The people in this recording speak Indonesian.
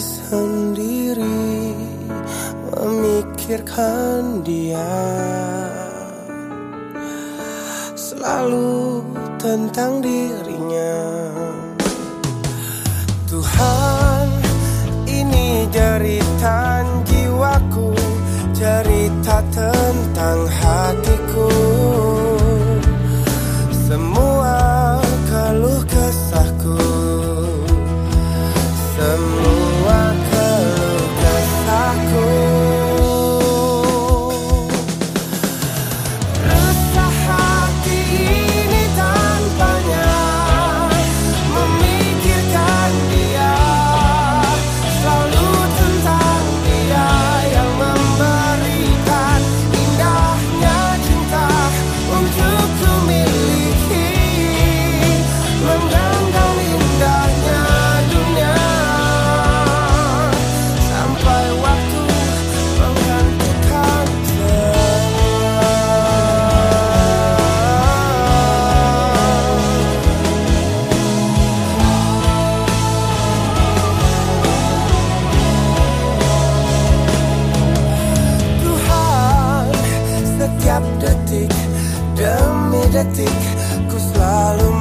sendiri Memikirkan dia. Selalu tentang dirinya. Tuhan ini jeritan jiwaku. Jeritan demi detik ku selalu